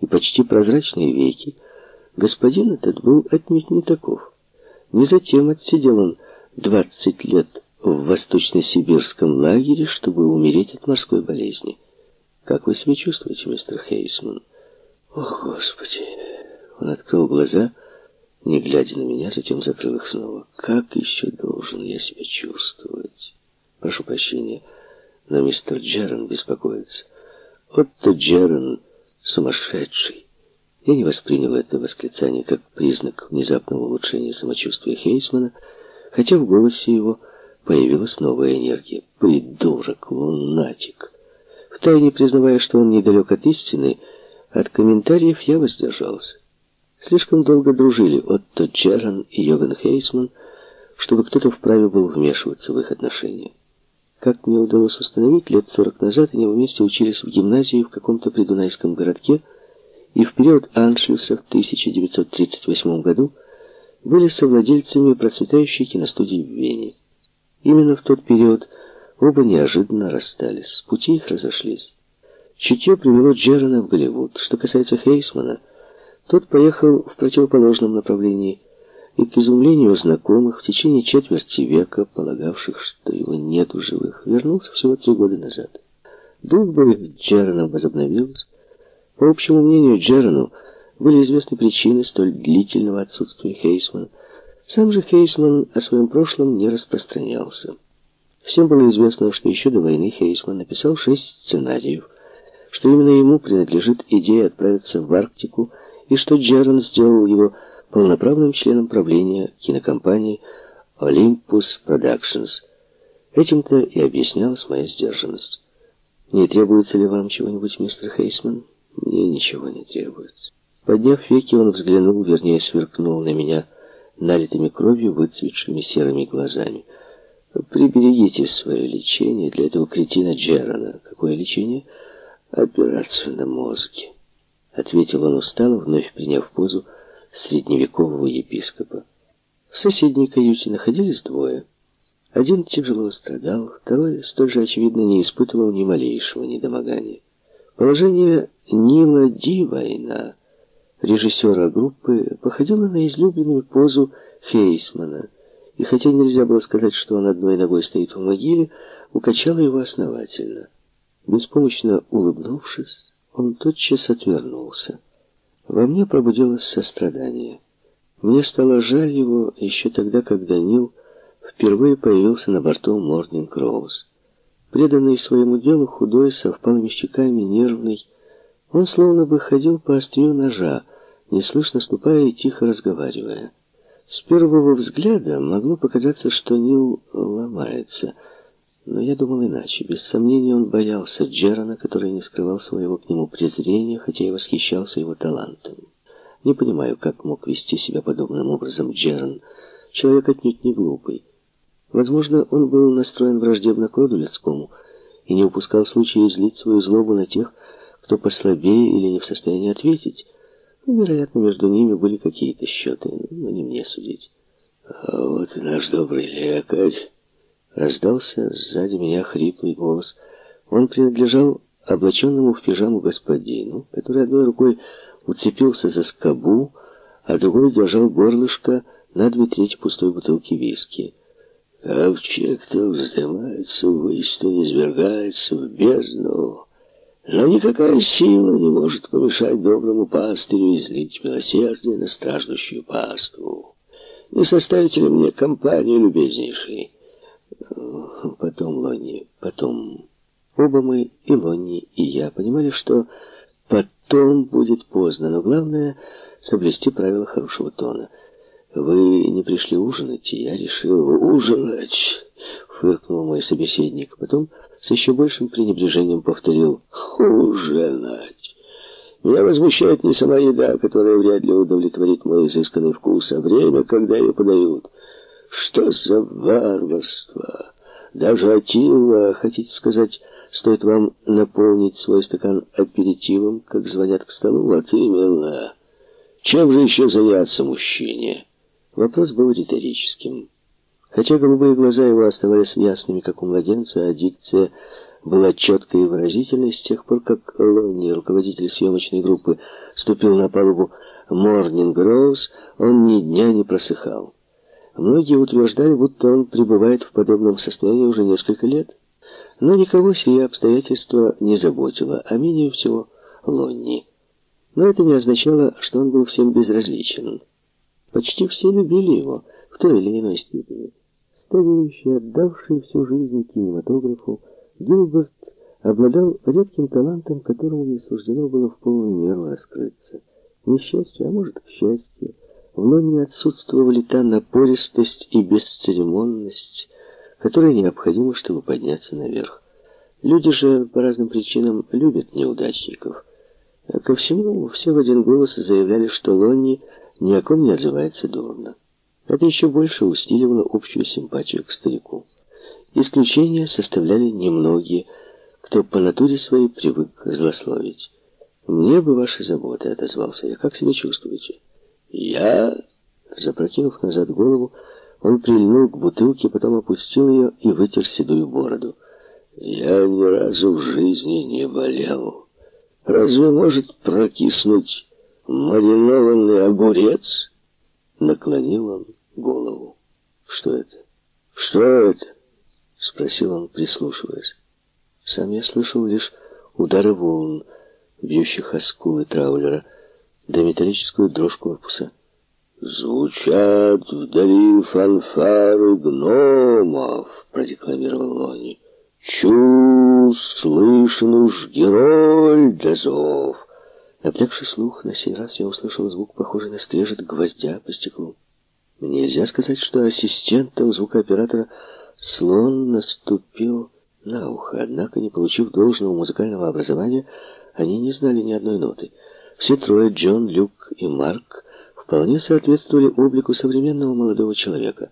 и почти прозрачные веки, господин этот был отнюдь не таков. Не затем отсидел он двадцать лет в восточно-сибирском лагере, чтобы умереть от морской болезни. Как вы себя чувствуете, мистер Хейсман? О, Господи! Он открыл глаза, не глядя на меня, затем закрыл их снова. Как еще должен я себя чувствовать? Прошу прощения, но мистер Джерон беспокоится. Отто Джерон сумасшедший. Я не воспринял это восклицание как признак внезапного улучшения самочувствия Хейсмана, хотя в голосе его появилась новая энергия. Придурок, лунатик. Втайне признавая, что он недалек от истины, от комментариев я воздержался. Слишком долго дружили Отто Джерон и Йоган Хейсман, чтобы кто-то вправе был вмешиваться в их отношения. Как мне удалось установить, лет сорок назад они вместе учились в гимназии в каком-то придунайском городке, и в период Аншлюса в 1938 году были совладельцами процветающей киностудии в Вене. Именно в тот период оба неожиданно расстались, пути их разошлись. Чутье привело Джерона в Голливуд. Что касается Хейсмана, тот поехал в противоположном направлении и, к изумлению знакомых, в течение четверти века, полагавших, что его нет в живых, вернулся всего три года назад. Дружба с Джероном возобновилась. По общему мнению Джерону, были известны причины столь длительного отсутствия Хейсмана. Сам же Хейсман о своем прошлом не распространялся. Всем было известно, что еще до войны Хейсман написал шесть сценариев, что именно ему принадлежит идея отправиться в Арктику, и что Джерон сделал его полноправным членом правления кинокомпании Olympus Productions. Этим-то и объяснялась моя сдержанность. «Не требуется ли вам чего-нибудь, мистер Хейсман?» «Мне ничего не требуется». Подняв веки, он взглянул, вернее, сверкнул на меня налитыми кровью, выцветшими серыми глазами. «Приберегите свое лечение для этого кретина Джерона». «Какое лечение?» «Операцию на мозге», — ответил он устало, вновь приняв позу средневекового епископа. В соседней каюте находились двое. Один тяжело страдал, второй, столь же очевидно, не испытывал ни малейшего недомогания. Положение Нила Дивайна, режиссера группы, походило на излюбленную позу Хейсмана, и хотя нельзя было сказать, что он одной ногой стоит в могиле, укачало его основательно. Беспомощно улыбнувшись, он тотчас отвернулся. Во мне пробудилось сострадание. Мне стало жаль его еще тогда, когда Нил впервые появился на борту Морнинг Роуз. Преданный своему делу, худой, со впалыми щеками, нервный, он словно бы ходил по острию ножа, неслышно ступая и тихо разговаривая. С первого взгляда могло показаться, что Нил ломается — но я думал иначе. Без сомнения, он боялся Джерона, который не скрывал своего к нему презрения, хотя и восхищался его талантом. Не понимаю, как мог вести себя подобным образом Джерон. Человек отнюдь не глупый. Возможно, он был настроен враждебно к роду людскому и не упускал случая излить свою злобу на тех, кто послабее или не в состоянии ответить. Ну, вероятно, между ними были какие-то счеты, но не мне судить. А вот и наш добрый лекарь. Раздался сзади меня хриплый голос. Он принадлежал облаченному в пижаму господину, который одной рукой уцепился за скобу, а другой держал горлышко на две трети пустой бутылки виски. Ковчег-то вздымается ввысь, то низвергается в бездну. Но никакая сила не может помешать доброму пастырю излить милосердие на страждущую паству. Не составите ли мне компанию, любезнейший? Потом, Лонни, потом. Оба мы, и Лонни, и я, понимали, что потом будет поздно, но главное — соблюсти правила хорошего тона. Вы не пришли ужинать, и я решил ужинать, — фыркнул мой собеседник. Потом с еще большим пренебрежением повторил «ужинать». Меня возмущает не сама еда, которая вряд ли удовлетворит мой изысканный вкус, а время, когда ее подают. Что за варварство! Даже Атилла, хотите сказать, стоит вам наполнить свой стакан аперитивом, как звонят к столу? Вот именно. Чем же еще заняться мужчине? Вопрос был риторическим. Хотя голубые глаза его оставались ясными, как у младенца, а дикция была четкой и выразительной с тех пор, как Лонни, руководитель съемочной группы, ступил на палубу Морнинг Роуз, он ни дня не просыхал. Многие утверждали, будто он пребывает в подобном состоянии уже несколько лет. Но никого сие обстоятельства не заботило, а менее всего Лонни. Но это не означало, что он был всем безразличен. Почти все любили его в той или иной степени. Стареющий, отдавший всю жизнь кинематографу, Гилберт обладал редким талантом, которому не суждено было в полную меру раскрыться. Несчастью, а может, к счастью, в Лонне отсутствовали та напористость и бесцеремонность, которые необходимы, чтобы подняться наверх. Люди же по разным причинам любят неудачников. Ко всему, все в один голос заявляли, что Лонни ни о ком не отзывается дурно. Это еще больше усиливало общую симпатию к старику. Исключения составляли немногие, кто по натуре своей привык злословить. «Мне бы ваши заботы», — отозвался я. «Как себя чувствуете?» «Я...» Запрокинув назад голову, он прильнул к бутылке, потом опустил ее и вытер седую бороду. «Я ни разу в жизни не болел. Разве может прокиснуть маринованный огурец?» Наклонил он голову. «Что это? Что это?» Спросил он, прислушиваясь. Сам я слышал лишь удары волн, бьющих о скулы траулера, да металлическую дрожь корпуса. «Звучат вдали фанфары гномов», — продекламировал Лони. «Чу, слышен уж Герольда зов». Напрягший слух, на сей раз я услышал звук, похожий на скрежет гвоздя по стеклу. Нельзя сказать, что ассистентом звукооператора слон наступил на ухо, однако, не получив должного музыкального образования, они не знали ни одной ноты. Все трое, Джон, Люк и Марк, вполне соответствовали облику современного молодого человека.